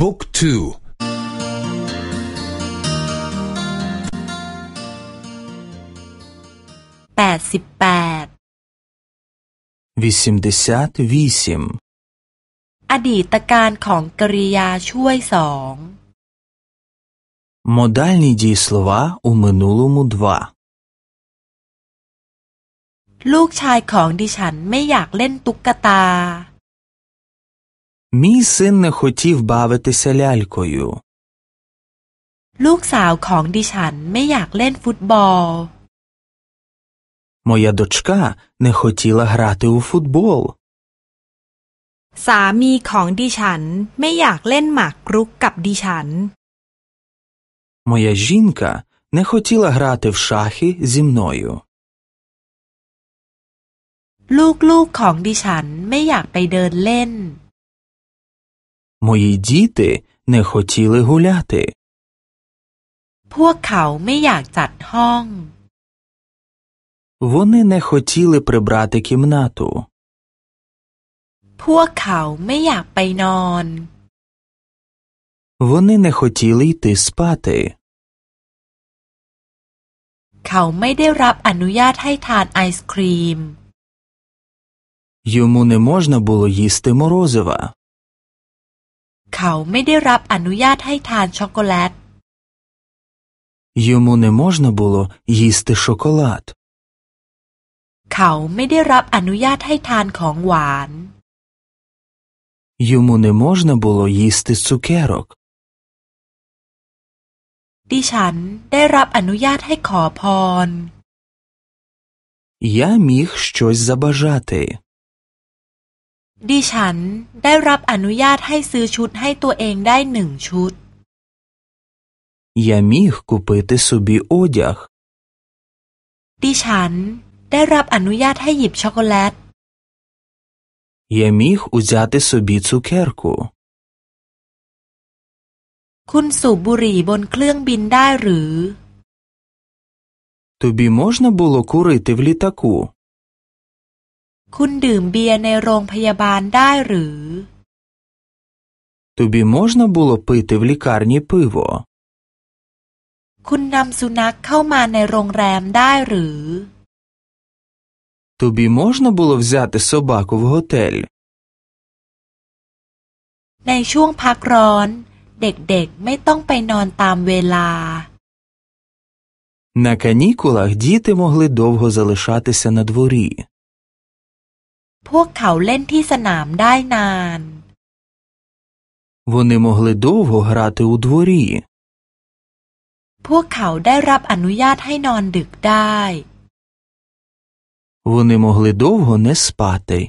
บุ๊กทูแปดสิบแปด вісімдесят вісім อดีตการของกริยาช่วยสอง Модальні дієслова у минулому два. ลูกชายของดิฉันไม่อยากเล่นตุ๊กตา Мій син не хотів бавитися лялькою. ลูกสาวของดิฉันไม่อยากเล่นฟุตบอล Моя дочка не хотіла грати у футбол. สามีของดิฉันไม่อยากเล่นหมากรุกกับดิฉัน Моя жінка не хотіла грати в шахи зі мною. ลูกๆของดิฉันไม่อยากไปเดินเล่น Мої діти не хотіли гуляти. พวกเขาไม่อยากจัดห้อง Вони не хотіли прибрати кімнату. พวกเขาไม่อยากไปนอน Вони не хотіли йти спати. เขาไม่ได้รับอนุญาตให้ทานไอศครีม Йому не можна було їсти морозива. เขาไม่ได้รับอนุญาตให้ทานช็อกโกแลต Йому не можна було їсти шоколад. เขาไม่ได้รับอนุญาตให้ทานของหวาน Йому не можна було їсти цукерок. ดิฉันได้รับอนุญาตให้ขอพร Я міг щось забажати. ดิฉันได้รับอนุญาตให้ซื้อชุดให้ตัวเองได้หนึ่งชุด Я міг купити собі одяг. ดิฉันได้รับอนุญาตให้หยิบช็อกโกแลต Я міг узяти собі цукерку. คุณสูบบุหรี่บนเครื่องบินได้หรือ Тобі можна було курити в літаку? คุณดื่มเบียร์ในโรงพยาบาลได้หรือ Тобі можна було пити в лікарні пиво? คุณนำสุนัขเข้ามาในโรงแรมได้หรือ Тобі можна було взяти собаку в готель? ในช่วงพักร้อน เด็กๆไม่ต้องไปนอนตามเวลา На канікулах діти могли довго залишатися на дворі. พวกเขาเล่นที่สนามได้นาน Вони могли довго грати у дворі. พวกเขาได้รับอนุญาตให้นอนดึกได้ Вони могли довго не спати.